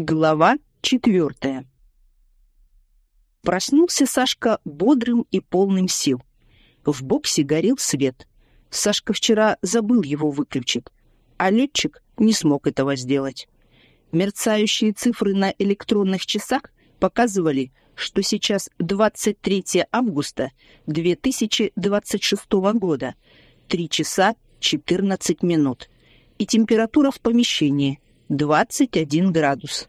Глава четвертая. Проснулся Сашка бодрым и полным сил. В боксе горел свет. Сашка вчера забыл его выключить, а летчик не смог этого сделать. Мерцающие цифры на электронных часах показывали, что сейчас 23 августа 2026 года, 3 часа 14 минут, и температура в помещении – 21 градус.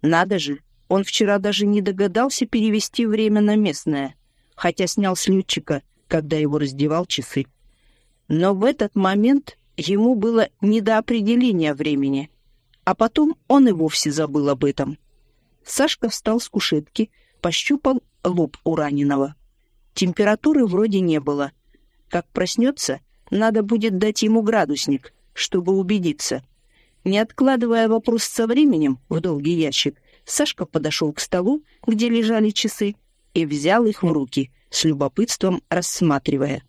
Надо же, он вчера даже не догадался перевести время на местное, хотя снял с летчика, когда его раздевал часы. Но в этот момент ему было не до определения времени, а потом он и вовсе забыл об этом. Сашка встал с кушетки, пощупал лоб у раненого. Температуры вроде не было. Как проснется, надо будет дать ему градусник, чтобы убедиться — не откладывая вопрос со временем в долгий ящик, Сашка подошел к столу, где лежали часы, и взял их в руки, с любопытством рассматривая.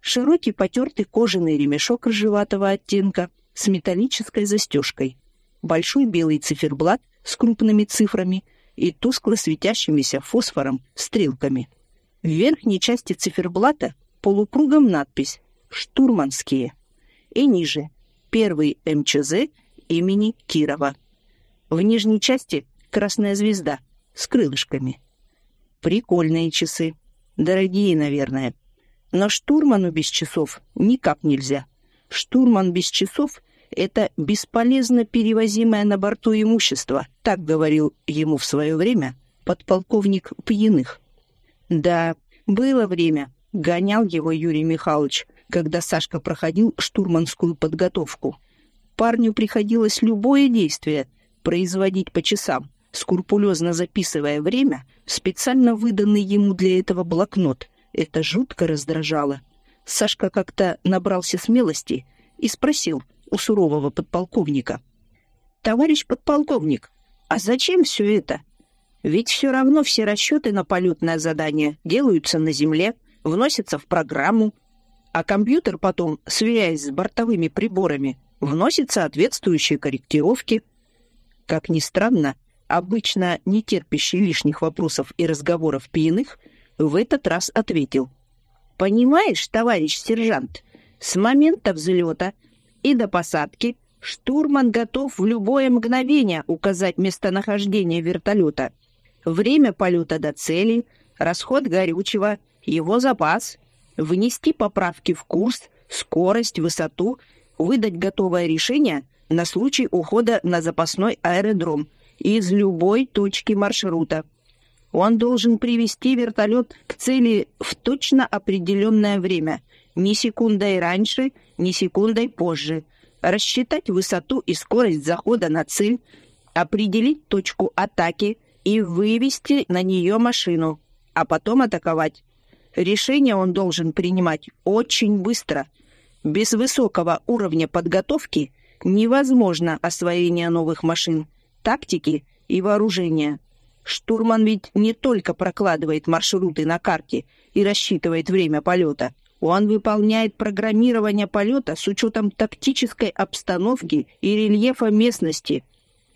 Широкий потертый кожаный ремешок ржеватого оттенка с металлической застежкой, большой белый циферблат с крупными цифрами и тускло светящимися фосфором стрелками. В верхней части циферблата полукругом надпись «Штурманские» и ниже первый МЧЗ имени Кирова. В нижней части красная звезда с крылышками. Прикольные часы. Дорогие, наверное. Но штурману без часов никак нельзя. Штурман без часов — это бесполезно перевозимое на борту имущество, так говорил ему в свое время подполковник Пьяных. Да, было время, гонял его Юрий Михайлович, когда Сашка проходил штурманскую подготовку. Парню приходилось любое действие производить по часам, скрупулезно записывая время в специально выданный ему для этого блокнот. Это жутко раздражало. Сашка как-то набрался смелости и спросил у сурового подполковника. «Товарищ подполковник, а зачем все это? Ведь все равно все расчеты на полетное задание делаются на Земле, вносятся в программу, а компьютер потом, сверяясь с бортовыми приборами, вносит соответствующие корректировки. Как ни странно, обычно не терпящий лишних вопросов и разговоров пьяных, в этот раз ответил. «Понимаешь, товарищ сержант, с момента взлета и до посадки штурман готов в любое мгновение указать местонахождение вертолета, время полета до цели, расход горючего, его запас, внести поправки в курс, скорость, высоту, выдать готовое решение на случай ухода на запасной аэродром из любой точки маршрута. Он должен привести вертолет к цели в точно определенное время, ни секундой раньше, ни секундой позже, рассчитать высоту и скорость захода на цель, определить точку атаки и вывести на нее машину, а потом атаковать. Решение он должен принимать очень быстро. Без высокого уровня подготовки невозможно освоение новых машин, тактики и вооружения. Штурман ведь не только прокладывает маршруты на карте и рассчитывает время полета. Он выполняет программирование полета с учетом тактической обстановки и рельефа местности.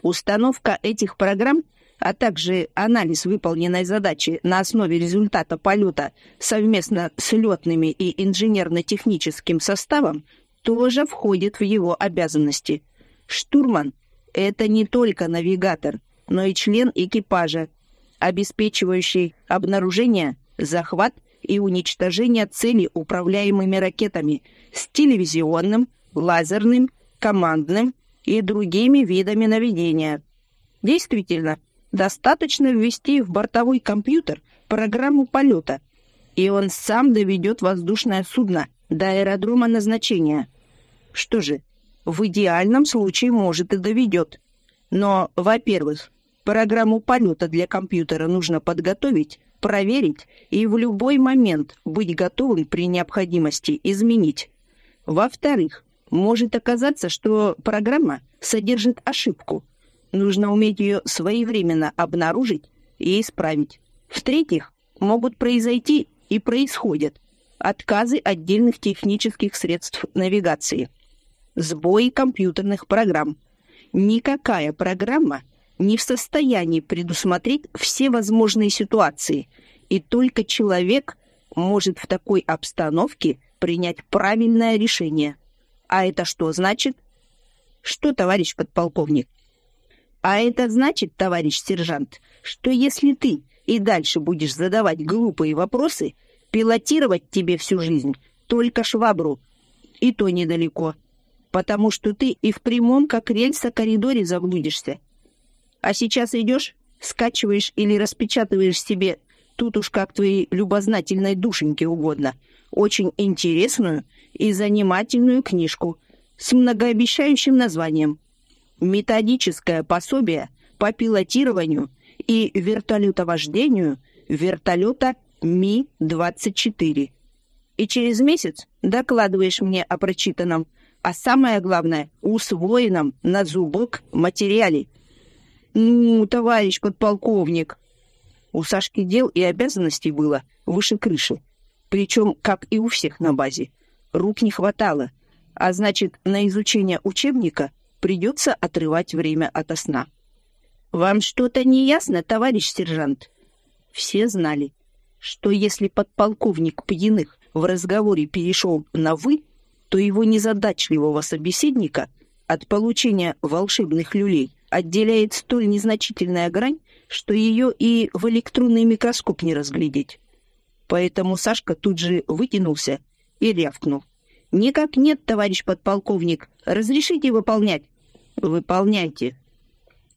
Установка этих программ – а также анализ выполненной задачи на основе результата полета совместно с летными и инженерно-техническим составом, тоже входит в его обязанности. Штурман — это не только навигатор, но и член экипажа, обеспечивающий обнаружение, захват и уничтожение цели управляемыми ракетами с телевизионным, лазерным, командным и другими видами наведения. Действительно, Достаточно ввести в бортовой компьютер программу полета, и он сам доведет воздушное судно до аэродрома назначения. Что же, в идеальном случае, может, и доведет. Но, во-первых, программу полета для компьютера нужно подготовить, проверить и в любой момент быть готовым при необходимости изменить. Во-вторых, может оказаться, что программа содержит ошибку, Нужно уметь ее своевременно обнаружить и исправить. В-третьих, могут произойти и происходят отказы отдельных технических средств навигации, сбои компьютерных программ Никакая программа не в состоянии предусмотреть все возможные ситуации, и только человек может в такой обстановке принять правильное решение. А это что значит? Что, товарищ подполковник? А это значит, товарищ сержант, что если ты и дальше будешь задавать глупые вопросы, пилотировать тебе всю жизнь только швабру, и то недалеко, потому что ты и в прямом, как рельса, коридоре заблудишься. А сейчас идешь, скачиваешь или распечатываешь себе, тут уж как твоей любознательной душеньке угодно, очень интересную и занимательную книжку с многообещающим названием «Методическое пособие по пилотированию и вертолетовождению вертолета Ми-24». И через месяц докладываешь мне о прочитанном, а самое главное — усвоенном на зубок материале. Ну, товарищ подполковник. У Сашки дел и обязанностей было выше крыши. Причем, как и у всех на базе. Рук не хватало, а значит, на изучение учебника придется отрывать время ото сна. «Вам что-то не ясно, товарищ сержант?» Все знали, что если подполковник Пьяных в разговоре перешел на «вы», то его незадачливого собеседника от получения волшебных люлей отделяет столь незначительная грань, что ее и в электронный микроскоп не разглядеть. Поэтому Сашка тут же вытянулся и рявкнул. «Никак нет, товарищ подполковник. Разрешите выполнять?» «Выполняйте».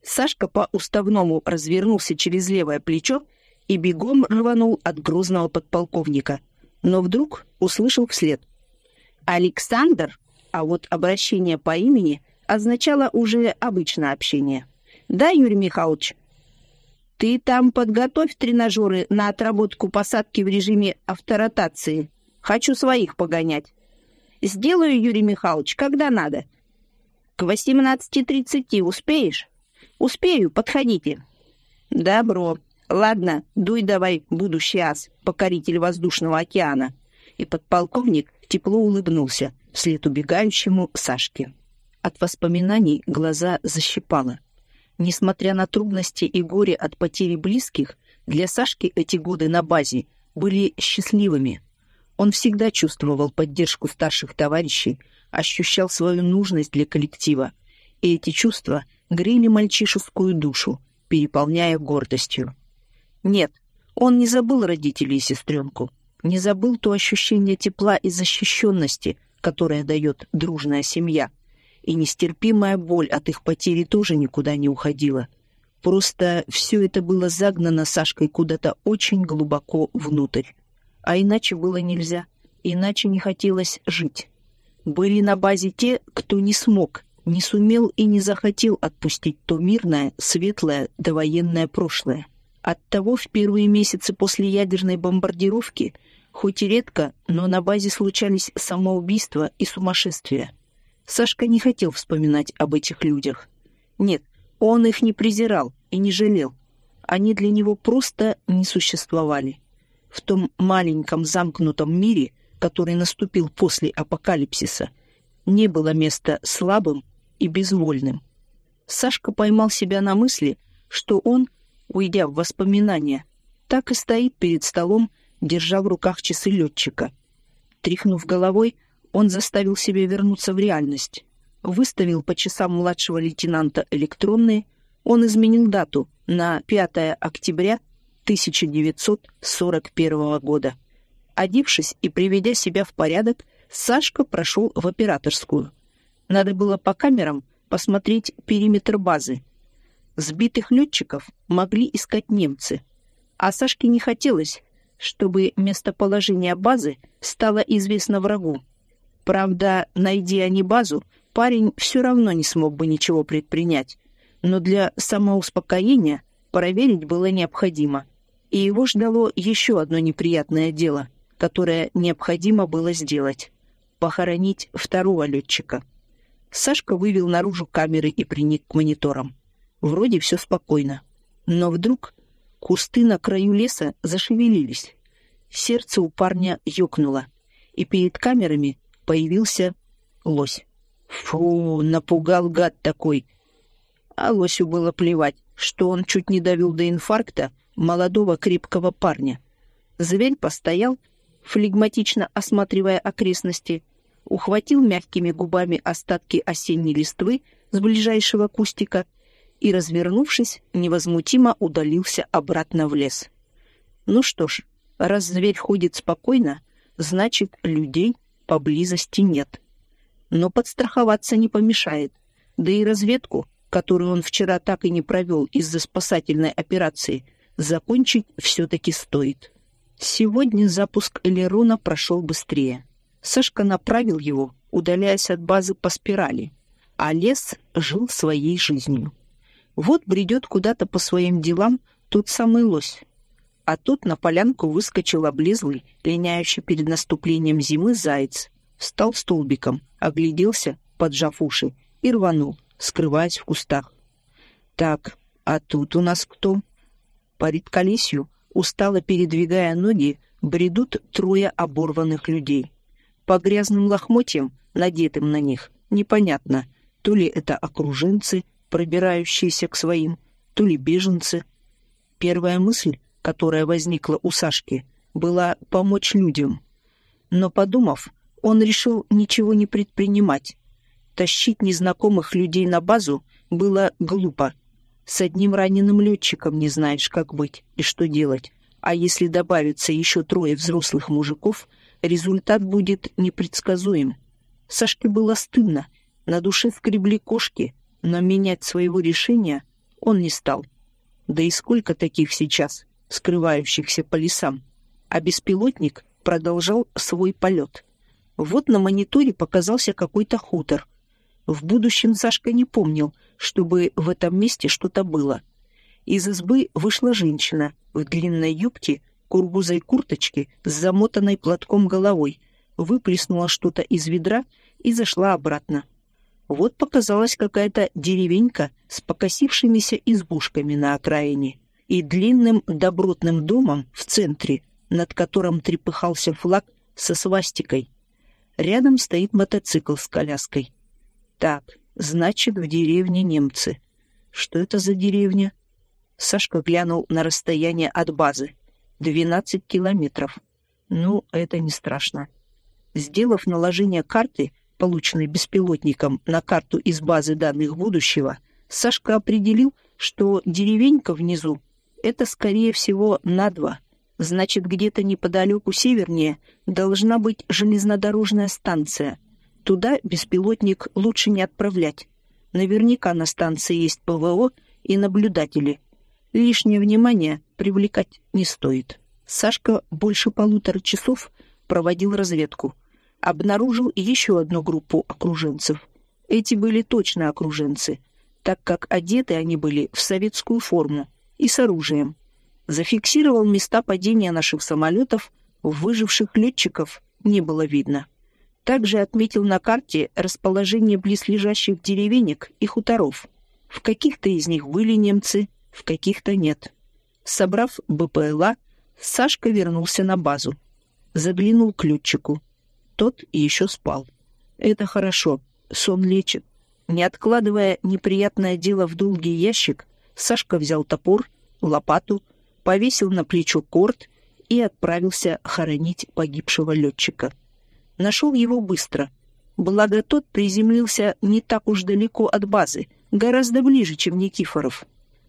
Сашка по-уставному развернулся через левое плечо и бегом рванул от грозного подполковника — но вдруг услышал вслед. «Александр», а вот обращение по имени означало уже обычное общение. «Да, Юрий Михайлович?» «Ты там подготовь тренажеры на отработку посадки в режиме авторотации. Хочу своих погонять». «Сделаю, Юрий Михайлович, когда надо». «К 18.30 успеешь?» «Успею, подходите». «Добро», Ладно, дуй давай, будущий ас, покоритель воздушного океана. И подполковник тепло улыбнулся вслед убегающему Сашке. От воспоминаний глаза защипало. Несмотря на трудности и горе от потери близких, для Сашки эти годы на базе были счастливыми. Он всегда чувствовал поддержку старших товарищей, ощущал свою нужность для коллектива, и эти чувства грели мальчишескую душу, переполняя гордостью. Нет, он не забыл родителей и сестренку, не забыл то ощущение тепла и защищенности, которое дает дружная семья. И нестерпимая боль от их потери тоже никуда не уходила. Просто все это было загнано Сашкой куда-то очень глубоко внутрь. А иначе было нельзя, иначе не хотелось жить. Были на базе те, кто не смог, не сумел и не захотел отпустить то мирное, светлое, довоенное прошлое. Оттого в первые месяцы после ядерной бомбардировки, хоть и редко, но на базе случались самоубийства и сумасшествия. Сашка не хотел вспоминать об этих людях. Нет, он их не презирал и не жалел. Они для него просто не существовали. В том маленьком замкнутом мире, который наступил после апокалипсиса, не было места слабым и безвольным. Сашка поймал себя на мысли, что он — уйдя в воспоминания, так и стоит перед столом, держа в руках часы летчика. Тряхнув головой, он заставил себя вернуться в реальность. Выставил по часам младшего лейтенанта электронные, он изменил дату на 5 октября 1941 года. Одевшись и приведя себя в порядок, Сашка прошел в операторскую. Надо было по камерам посмотреть периметр базы, Сбитых летчиков могли искать немцы, а Сашке не хотелось, чтобы местоположение базы стало известно врагу. Правда, найди они базу, парень все равно не смог бы ничего предпринять, но для самоуспокоения проверить было необходимо. И его ждало еще одно неприятное дело, которое необходимо было сделать — похоронить второго летчика. Сашка вывел наружу камеры и приник к мониторам. Вроде все спокойно. Но вдруг кусты на краю леса зашевелились. Сердце у парня ёкнуло, и перед камерами появился лось. Фу, напугал гад такой. А Лосю было плевать, что он чуть не довел до инфаркта молодого крепкого парня. Зверь постоял, флегматично осматривая окрестности, ухватил мягкими губами остатки осенней листвы с ближайшего кустика и, развернувшись, невозмутимо удалился обратно в лес. Ну что ж, раз зверь ходит спокойно, значит, людей поблизости нет. Но подстраховаться не помешает, да и разведку, которую он вчера так и не провел из-за спасательной операции, закончить все-таки стоит. Сегодня запуск Элерона прошел быстрее. Сашка направил его, удаляясь от базы по спирали, а лес жил своей жизнью. Вот бредет куда-то по своим делам тот самый лось. А тут на полянку выскочил облизлый, линяющий перед наступлением зимы заяц. Встал столбиком, огляделся, поджав уши, и рванул, скрываясь в кустах. Так, а тут у нас кто? По редколесью, устало передвигая ноги, бредут трое оборванных людей. По грязным лохмотьям, надетым на них, непонятно, то ли это окруженцы, пробирающиеся к своим, то ли беженцы. Первая мысль, которая возникла у Сашки, была помочь людям. Но, подумав, он решил ничего не предпринимать. Тащить незнакомых людей на базу было глупо. С одним раненым летчиком не знаешь, как быть и что делать. А если добавится еще трое взрослых мужиков, результат будет непредсказуем. Сашке было стыдно, на душе скребли кошки, но менять своего решения он не стал. Да и сколько таких сейчас, скрывающихся по лесам? А беспилотник продолжал свой полет. Вот на мониторе показался какой-то хутор. В будущем Сашка не помнил, чтобы в этом месте что-то было — из избы вышла женщина в длинной юбке, кургузой курточке с замотанной платком головой, выплеснула что-то из ведра и зашла обратно. Вот показалась какая-то деревенька с покосившимися избушками на окраине и длинным добротным домом в центре, над которым трепыхался флаг со свастикой. Рядом стоит мотоцикл с коляской. Так, значит, в деревне немцы. Что это за деревня? Сашка глянул на расстояние от базы. Двенадцать километров. Ну, это не страшно. Сделав наложение карты, полученной беспилотником, на карту из базы данных будущего, Сашка определил, что деревенька внизу — это, скорее всего, Надва. Значит, где-то неподалеку севернее должна быть железнодорожная станция. Туда беспилотник лучше не отправлять. Наверняка на станции есть ПВО и наблюдатели — Лишнее внимание привлекать не стоит. Сашка больше полутора часов проводил разведку. Обнаружил еще одну группу окруженцев. Эти были точно окруженцы, так как одеты они были в советскую форму и с оружием. Зафиксировал места падения наших самолетов, выживших летчиков не было видно. Также отметил на карте расположение близлежащих деревенек и хуторов. В каких-то из них были немцы, в каких-то нет. Собрав БПЛА, Сашка вернулся на базу. Заглянул к летчику. Тот еще спал. Это хорошо, сон лечит. Не откладывая неприятное дело в долгий ящик, Сашка взял топор, лопату, повесил на плечо корт и отправился хоронить погибшего летчика. Нашел его быстро. Благо тот приземлился не так уж далеко от базы, гораздо ближе, чем Никифоров.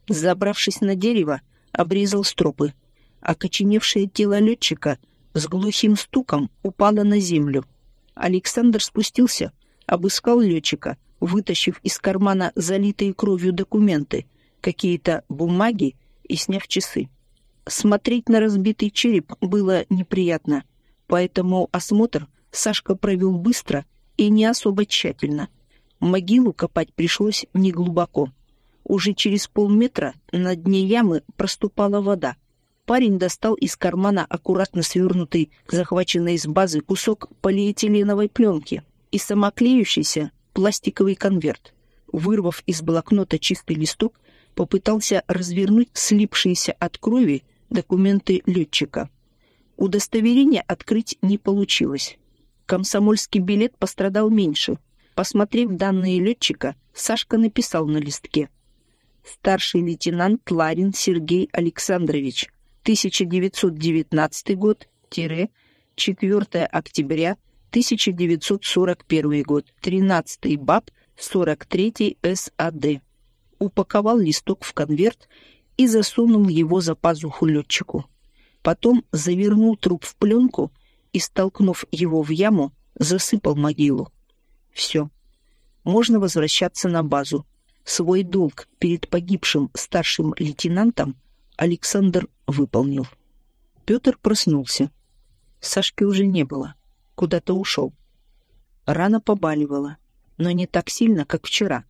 Забравшись на дерево, обрезал стропы. Окоченевшее тело летчика с глухим стуком упало на землю. Александр спустился, обыскал летчика, вытащив из кармана залитые кровью документы, какие-то бумаги и сняв часы. Смотреть на разбитый череп было неприятно, поэтому осмотр Сашка провел быстро и не особо тщательно. Могилу копать пришлось неглубоко. Уже через полметра на дне ямы проступала вода. Парень достал из кармана аккуратно свернутый, захваченный из базы кусок полиэтиленовой пленки и самоклеющийся пластиковый конверт. Вырвав из блокнота чистый листок, попытался развернуть слипшиеся от крови документы летчика. Удостоверение открыть не получилось. Комсомольский билет пострадал меньше. Посмотрев данные летчика, Сашка написал на листке — Старший лейтенант Ларин Сергей Александрович. 1919 год, 4 октября 1941 год, 13 БАП, 43 САД. Упаковал листок в конверт и засунул его за пазуху летчику. Потом завернул труп в пленку и, столкнув его в яму, засыпал могилу. Все. Можно возвращаться на базу. Свой долг перед погибшим старшим лейтенантом Александр выполнил. Петр проснулся. Сашки уже не было. Куда-то ушел. Рана побаливала, но не так сильно, как вчера.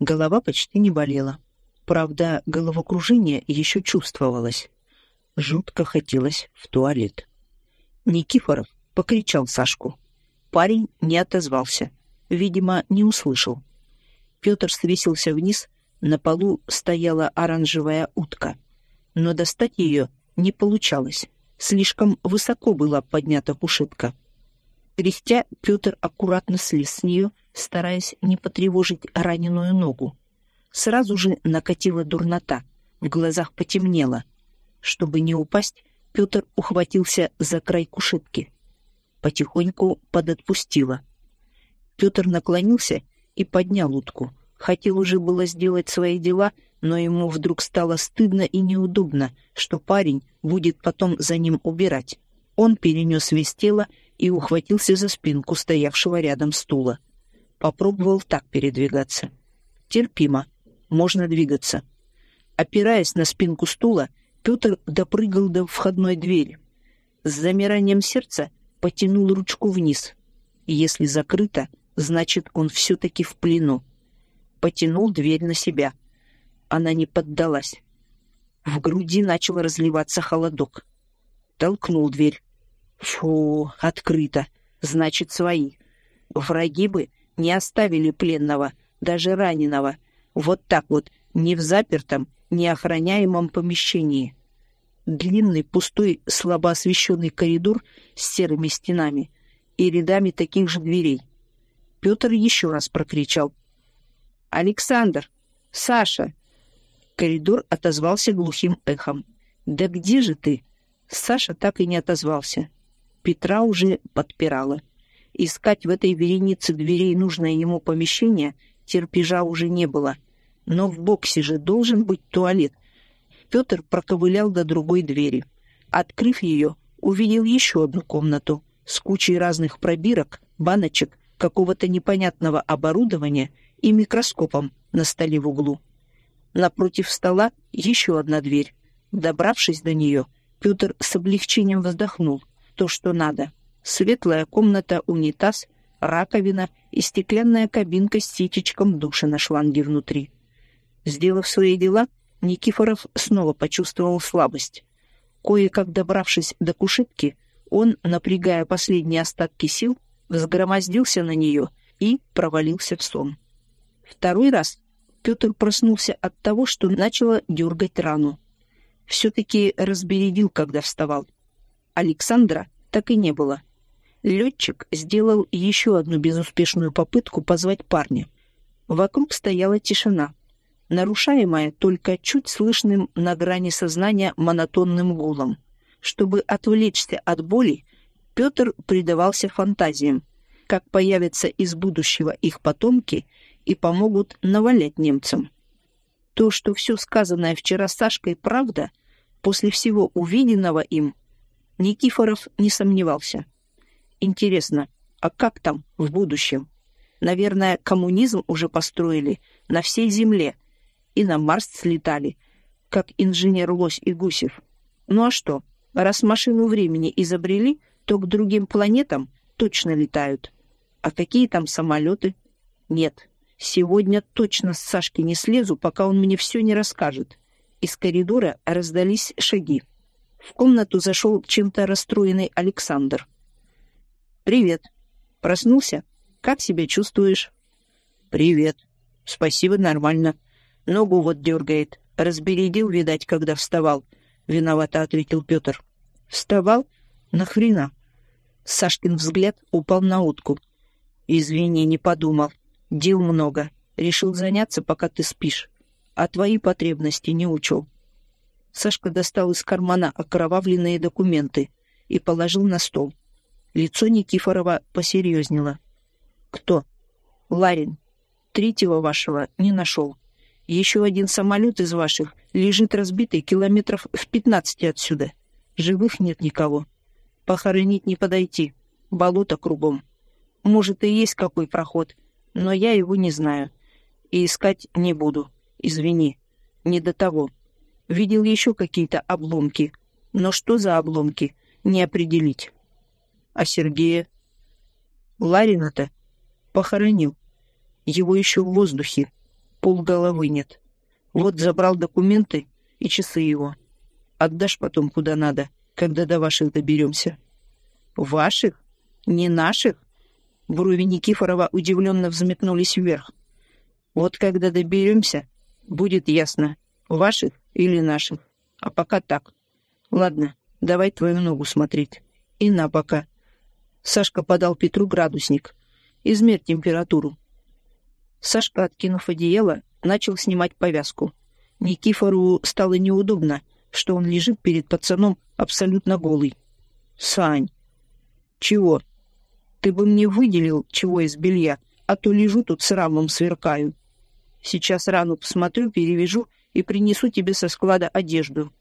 Голова почти не болела. Правда, головокружение еще чувствовалось. Жутко хотелось в туалет. Никифоров покричал Сашку. Парень не отозвался. Видимо, не услышал. Петр свесился вниз, на полу стояла оранжевая утка. Но достать ее не получалось. Слишком высоко была поднята кушетка. Кряхтя, Петр аккуратно слез с нее, стараясь не потревожить раненую ногу. Сразу же накатила дурнота, в глазах потемнело. Чтобы не упасть, Петр ухватился за край кушетки. Потихоньку подотпустило. Петр наклонился и поднял утку. Хотел уже было сделать свои дела, но ему вдруг стало стыдно и неудобно, что парень будет потом за ним убирать. Он перенес весь тело и ухватился за спинку стоявшего рядом стула. Попробовал так передвигаться. Терпимо, можно двигаться. Опираясь на спинку стула, Петр допрыгал до входной двери. С замиранием сердца потянул ручку вниз. Если закрыто, значит, он все-таки в плену. Потянул дверь на себя. Она не поддалась. В груди начал разливаться холодок. Толкнул дверь. Фу, открыто. Значит, свои. Враги бы не оставили пленного, даже раненого. Вот так вот, не в запертом, неохраняемом помещении. Длинный, пустой, слабо освещенный коридор с серыми стенами и рядами таких же дверей. Петр еще раз прокричал. «Александр! Саша!» Коридор отозвался глухим эхом. «Да где же ты?» Саша так и не отозвался. Петра уже подпирала. Искать в этой веренице дверей нужное ему помещение терпежа уже не было — но в боксе же должен быть туалет. Петр проковылял до другой двери. Открыв ее, увидел еще одну комнату с кучей разных пробирок, баночек, какого-то непонятного оборудования и микроскопом на столе в углу. Напротив стола еще одна дверь. Добравшись до нее, Петр с облегчением вздохнул. То, что надо. Светлая комната, унитаз, раковина и стеклянная кабинка с ситечком душа на шланге внутри. Сделав свои дела, Никифоров снова почувствовал слабость. Кое-как добравшись до кушетки, он, напрягая последние остатки сил, взгромоздился на нее и провалился в сон. Второй раз Петр проснулся от того, что начало дергать рану. Все-таки разбередил, когда вставал. Александра так и не было. Летчик сделал еще одну безуспешную попытку позвать парня. Вокруг стояла тишина нарушаемая только чуть слышным на грани сознания монотонным гулом. Чтобы отвлечься от боли, Петр предавался фантазиям, как появятся из будущего их потомки и помогут навалять немцам. То, что все сказанное вчера Сашкой правда, после всего увиденного им, Никифоров не сомневался. Интересно, а как там в будущем? Наверное, коммунизм уже построили на всей земле, и на Марс слетали, как инженер Лось и Гусев. Ну а что, раз машину времени изобрели, то к другим планетам точно летают. А какие там самолеты? Нет, сегодня точно с Сашки не слезу, пока он мне все не расскажет. Из коридора раздались шаги. В комнату зашел чем-то расстроенный Александр. «Привет. Проснулся? Как себя чувствуешь?» «Привет. Спасибо, нормально. Ногу вот дергает. Разбередил, видать, когда вставал. Виновато ответил Петр. Вставал? Нахрена? Сашкин взгляд упал на утку. Извини, не подумал. Дел много. Решил заняться, пока ты спишь. а твои потребности не учел. Сашка достал из кармана окровавленные документы и положил на стол. Лицо Никифорова посерьезнело. «Кто?» «Ларин. Третьего вашего не нашел. Еще один самолет из ваших лежит разбитый километров в пятнадцати отсюда. Живых нет никого. Похоронить не подойти. Болото кругом. Может, и есть какой проход, но я его не знаю. И искать не буду. Извини. Не до того. Видел еще какие-то обломки. Но что за обломки, не определить. А Сергея? Ларина-то похоронил. Его еще в воздухе. Полголовы нет. Вот забрал документы и часы его. Отдашь потом куда надо, когда до ваших доберемся. Ваших? Не наших? Брови Никифорова удивленно взметнулись вверх. Вот когда доберемся, будет ясно, ваших или наших. А пока так. Ладно, давай твою ногу смотреть. И на пока. Сашка подал Петру градусник. Измерь температуру. Сашка, откинув одеяло, начал снимать повязку. Никифору стало неудобно, что он лежит перед пацаном абсолютно голый. «Сань!» «Чего?» «Ты бы мне выделил чего из белья, а то лежу тут с рамом сверкаю. Сейчас рану посмотрю, перевяжу и принесу тебе со склада одежду».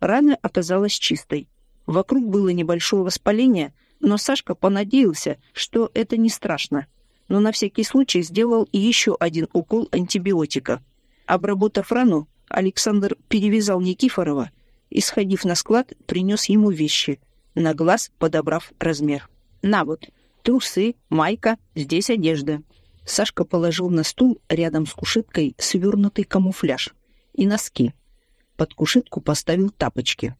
Рана оказалась чистой. Вокруг было небольшое воспаление, но Сашка понадеялся, что это не страшно но на всякий случай сделал еще один укол антибиотика. Обработав рану, Александр перевязал Никифорова и, сходив на склад, принес ему вещи, на глаз подобрав размер. «На вот, трусы, майка, здесь одежда». Сашка положил на стул рядом с кушеткой свернутый камуфляж и носки. Под кушетку поставил тапочки.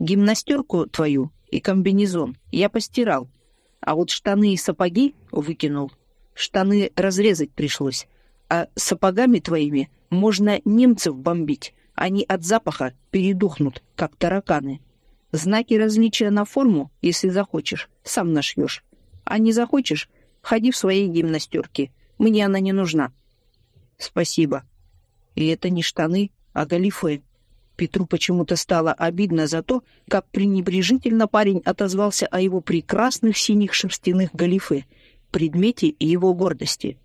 «Гимнастерку твою и комбинезон я постирал, а вот штаны и сапоги выкинул. Штаны разрезать пришлось. А сапогами твоими можно немцев бомбить. Они от запаха передохнут, как тараканы. Знаки различия на форму, если захочешь, сам нашьешь. А не захочешь, ходи в своей гимнастерке. Мне она не нужна. Спасибо. И это не штаны, а галифе. Петру почему-то стало обидно за то, как пренебрежительно парень отозвался о его прекрасных синих шерстяных галифе — предмете и его гордости.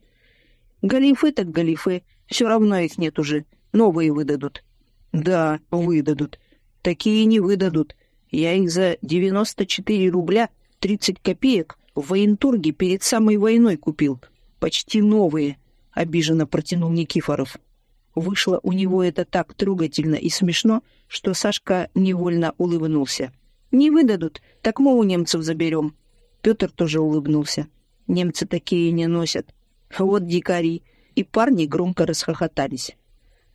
Галифы так галифы, все равно их нет уже, новые выдадут. Да, выдадут. Такие не выдадут. Я их за 94 рубля 30 копеек в военторге перед самой войной купил. Почти новые, обиженно протянул Никифоров. Вышло у него это так трогательно и смешно, что Сашка невольно улыбнулся. «Не выдадут, так мы у немцев заберем». Петр тоже улыбнулся. Немцы такие не носят. Вот дикари. И парни громко расхохотались.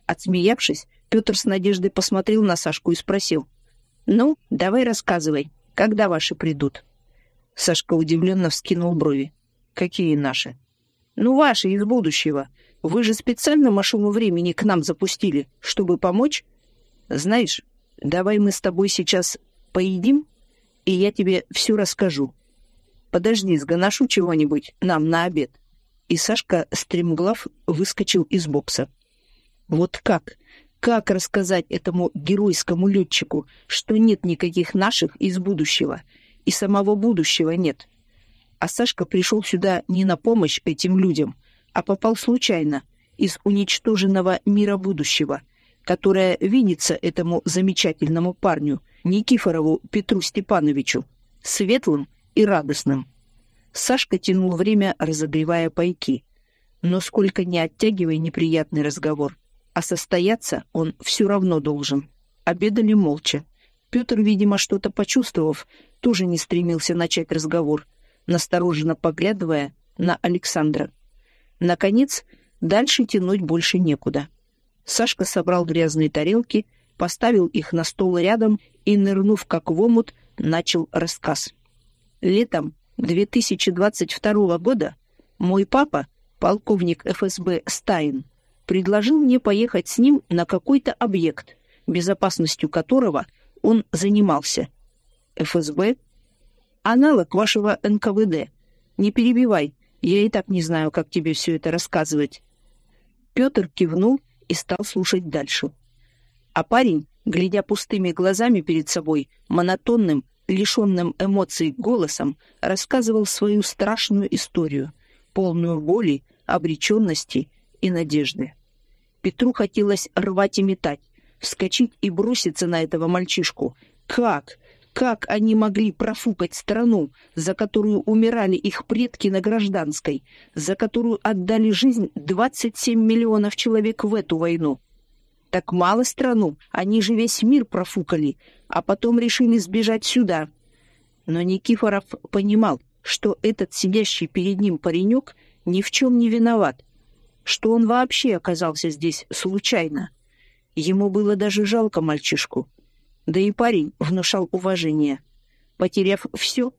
Отсмеявшись, Петр с надеждой посмотрел на Сашку и спросил. «Ну, давай рассказывай, когда ваши придут?» Сашка удивленно вскинул брови. «Какие наши?» «Ну, ваши, из будущего. Вы же специально машину времени к нам запустили, чтобы помочь? Знаешь, давай мы с тобой сейчас поедим, и я тебе все расскажу. Подожди, сгоношу чего-нибудь нам на обед. И Сашка стремглав выскочил из бокса. Вот как? Как рассказать этому геройскому летчику, что нет никаких наших из будущего, и самого будущего нет? А Сашка пришел сюда не на помощь этим людям, а попал случайно из уничтоженного мира будущего, которое видится этому замечательному парню, Никифорову Петру Степановичу, светлым и радостным. Сашка тянул время, разогревая пайки. Но сколько ни оттягивай неприятный разговор, а состояться он все равно должен. Обедали молча. Петр, видимо, что-то почувствовав, тоже не стремился начать разговор, настороженно поглядывая на Александра. Наконец, дальше тянуть больше некуда. Сашка собрал грязные тарелки, поставил их на стол рядом и, нырнув как в омут, начал рассказ. Летом 2022 года мой папа, полковник ФСБ Стайн, предложил мне поехать с ним на какой-то объект, безопасностью которого он занимался. ФСБ? Аналог вашего НКВД. Не перебивай, я и так не знаю, как тебе все это рассказывать. Петр кивнул и стал слушать дальше. А парень, глядя пустыми глазами перед собой, монотонным, лишенным эмоций голосом, рассказывал свою страшную историю, полную боли, обреченности и надежды. Петру хотелось рвать и метать, вскочить и броситься на этого мальчишку. Как? Как они могли профукать страну, за которую умирали их предки на гражданской, за которую отдали жизнь 27 миллионов человек в эту войну? Так мало страну, они же весь мир профукали, а потом решили сбежать сюда. Но Никифоров понимал, что этот сидящий перед ним паренек ни в чем не виноват, что он вообще оказался здесь случайно. Ему было даже жалко мальчишку. Да и парень внушал уважение. Потеряв все,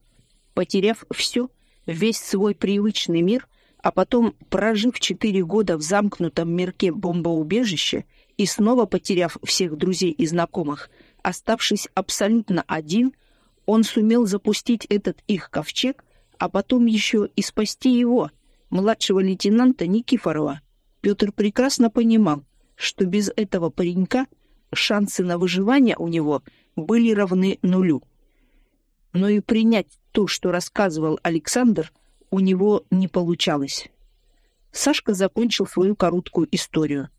потеряв все, весь свой привычный мир, а потом, прожив четыре года в замкнутом мирке бомбоубежища и снова потеряв всех друзей и знакомых, оставшись абсолютно один, он сумел запустить этот их ковчег, а потом еще и спасти его, младшего лейтенанта Никифорова. Петр прекрасно понимал, что без этого паренька шансы на выживание у него были равны нулю. Но и принять то, что рассказывал Александр, у него не получалось. Сашка закончил свою короткую историю.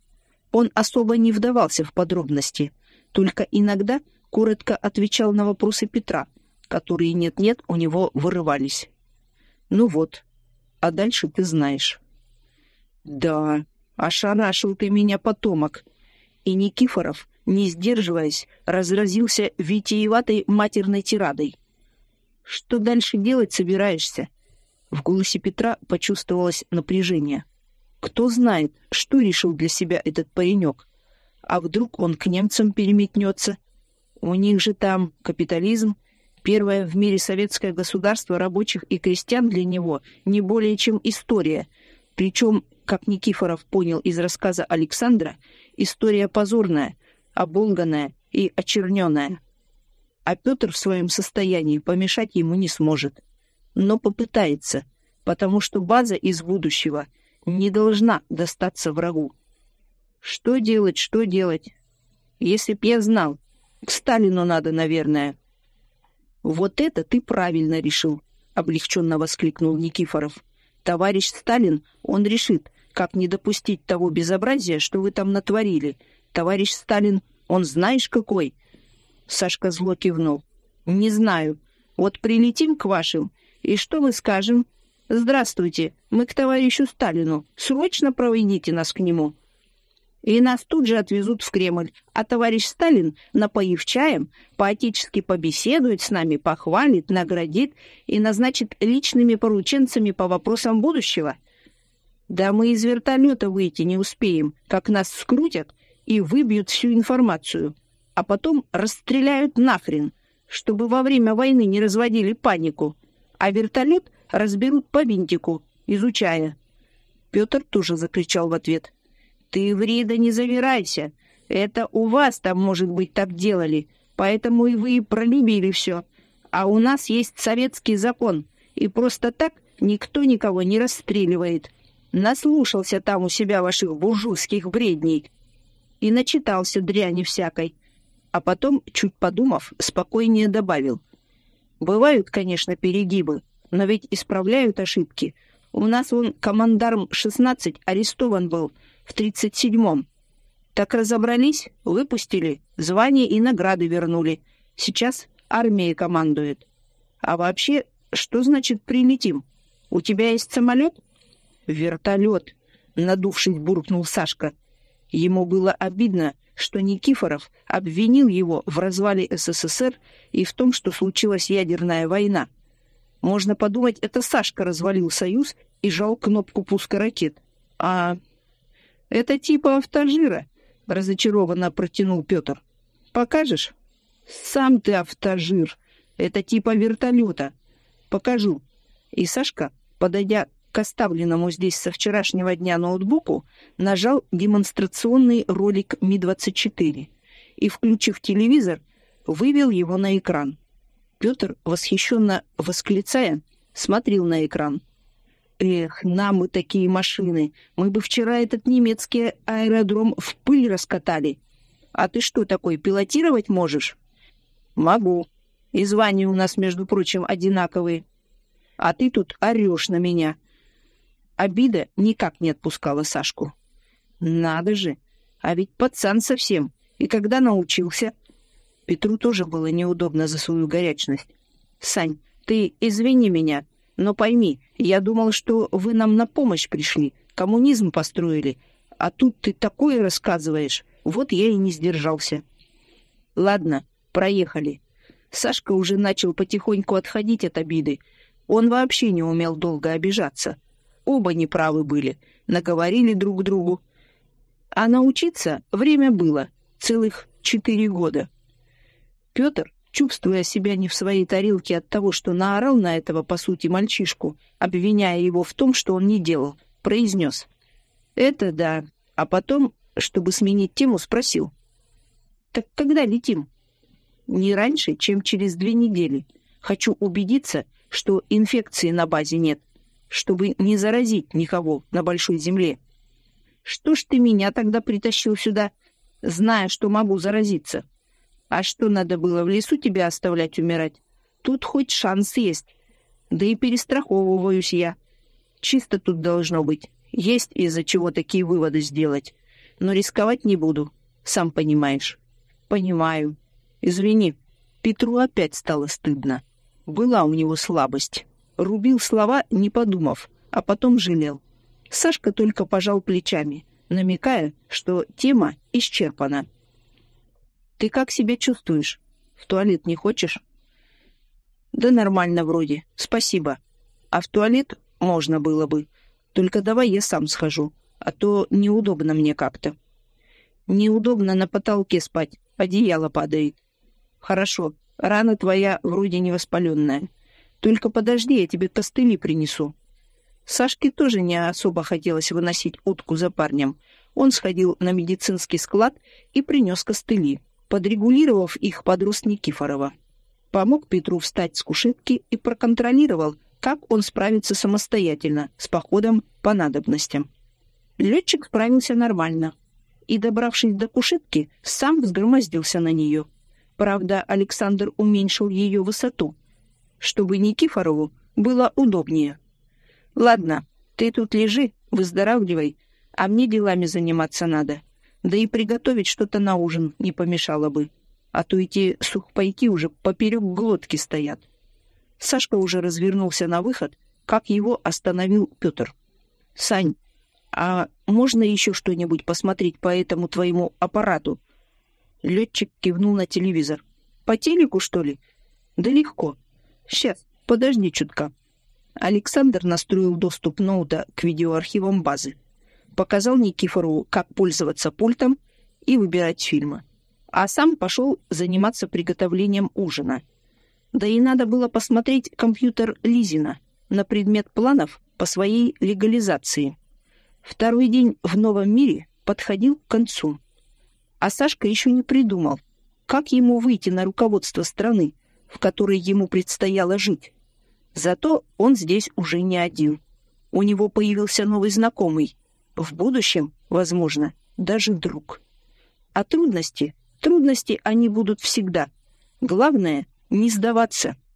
Он особо не вдавался в подробности, только иногда коротко отвечал на вопросы Петра, которые нет-нет у него вырывались. «Ну вот, а дальше ты знаешь». «Да, ошарашил ты меня, потомок», и Никифоров, не сдерживаясь, разразился витиеватой матерной тирадой. «Что дальше делать собираешься?» В голосе Петра почувствовалось напряжение. Кто знает, что решил для себя этот паренек? А вдруг он к немцам переметнется? У них же там капитализм, первое в мире советское государство рабочих и крестьян для него не более чем история. Причем, как Никифоров понял из рассказа Александра, история позорная, оболганная и очерненная. А Петр в своем состоянии помешать ему не сможет. Но попытается, потому что база из будущего не должна достаться врагу. Что делать, что делать? Если б я знал, к Сталину надо, наверное. Вот это ты правильно решил, облегченно воскликнул Никифоров. Товарищ Сталин, он решит, как не допустить того безобразия, что вы там натворили. Товарищ Сталин, он знаешь какой? Сашка зло кивнул. Не знаю. Вот прилетим к вашим, и что мы скажем? Здравствуйте, мы к товарищу Сталину. Срочно проводите нас к нему. И нас тут же отвезут в Кремль, а товарищ Сталин, напоив чаем, поотечески побеседует с нами, похвалит, наградит и назначит личными порученцами по вопросам будущего — да мы из вертолета выйти не успеем, как нас скрутят и выбьют всю информацию, а потом расстреляют нахрен, чтобы во время войны не разводили панику, а вертолет разберут по винтику, изучая. Петр тоже закричал в ответ. «Ты, Врида, не завирайся. Это у вас там, может быть, так делали, поэтому и вы пролюбили все. А у нас есть советский закон, и просто так никто никого не расстреливает». Наслушался там у себя ваших буржуйских бредней и начитался дряни всякой. А потом, чуть подумав, спокойнее добавил. Бывают, конечно, перегибы, но ведь исправляют ошибки. У нас он командарм 16 арестован был в 37-м. Так разобрались, выпустили, звания и награды вернули. Сейчас армией командует. А вообще, что значит прилетим? У тебя есть самолет? — «Вертолет!» — надувшись, буркнул Сашка. Ему было обидно, что Никифоров обвинил его в развале СССР и в том, что случилась ядерная война. Можно подумать, это Сашка развалил Союз и жал кнопку пуска ракет. А это типа автожира, разочарованно протянул Петр. Покажешь? Сам ты автожир. Это типа вертолета. Покажу. И Сашка, подойдя к оставленному здесь со вчерашнего дня ноутбуку нажал демонстрационный ролик Ми-24 и, включив телевизор, вывел его на экран. Петр, восхищенно восклицая, смотрел на экран. Эх, нам бы такие машины. Мы бы вчера этот немецкий аэродром в пыль раскатали. А ты что такой, пилотировать можешь? Могу. И звания у нас, между прочим, одинаковые. А ты тут орешь на меня. Обида никак не отпускала Сашку. Надо же, а ведь пацан совсем. И когда научился? Петру тоже было неудобно за свою горячность. Сань, ты извини меня, но пойми, я думал, что вы нам на помощь пришли, коммунизм построили, а тут ты такое рассказываешь. Вот я и не сдержался. Ладно, проехали. Сашка уже начал потихоньку отходить от обиды. Он вообще не умел долго обижаться. Оба неправы были, наговорили друг другу. А научиться время было, целых четыре года. Петр, чувствуя себя не в своей тарелке от того, что наорал на этого, по сути, мальчишку, обвиняя его в том, что он не делал, произнес. «Это да». А потом, чтобы сменить тему, спросил. «Так когда летим?» «Не раньше, чем через две недели. Хочу убедиться, что инфекции на базе нет, чтобы не заразить никого на большой земле». «Что ж ты меня тогда притащил сюда, зная, что могу заразиться?» А что надо было в лесу тебя оставлять умирать? Тут хоть шанс есть. Да и перестраховываюсь я. Чисто тут должно быть. Есть из-за чего такие выводы сделать. Но рисковать не буду. Сам понимаешь. Понимаю. Извини. Петру опять стало стыдно. Была у него слабость. Рубил слова, не подумав, а потом жалел. Сашка только пожал плечами, намекая, что тема исчерпана. Ты как себя чувствуешь? В туалет не хочешь? Да нормально вроде. Спасибо. А в туалет можно было бы. Только давай я сам схожу, а то неудобно мне как-то. Неудобно на потолке спать, одеяло падает. Хорошо, рана твоя вроде не воспаленная. Только подожди, я тебе костыли принесу. Сашке тоже не особо хотелось выносить утку за парнем. Он сходил на медицинский склад и принес костыли подрегулировав их под рост Никифорова. Помог Петру встать с кушетки и проконтролировал, как он справится самостоятельно с походом по надобностям. Летчик справился нормально и, добравшись до кушетки, сам взгромоздился на нее. Правда, Александр уменьшил ее высоту, чтобы Никифорову было удобнее. «Ладно, ты тут лежи, выздоравливай, а мне делами заниматься надо. Да и приготовить что-то на ужин не помешало бы. А то эти сухпайки уже поперек глотки стоят. Сашка уже развернулся на выход, как его остановил Петр. «Сань, а можно еще что-нибудь посмотреть по этому твоему аппарату?» Летчик кивнул на телевизор. «По телеку, что ли?» «Да легко. Сейчас, подожди чутка». Александр настроил доступ ноута к видеоархивам базы показал Никифорову, как пользоваться пультом и выбирать фильмы. А сам пошел заниматься приготовлением ужина. Да и надо было посмотреть компьютер Лизина на предмет планов по своей легализации. Второй день в новом мире подходил к концу. А Сашка еще не придумал, как ему выйти на руководство страны, в которой ему предстояло жить. Зато он здесь уже не один. У него появился новый знакомый, в будущем, возможно, даже друг. А трудности, трудности они будут всегда. Главное — не сдаваться —